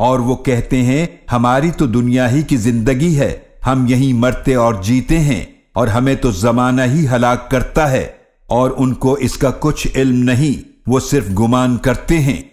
और वो कहते हैं, हमारी तो दुनिया ही की ज़िंदगी है, हम यहीं मरते और जीते हैं, और हमें तो जमाना ही हलाक करता है, और उनको इसका कुछ इल्म नहीं, वो सिर्फ़ गुमान करते हैं।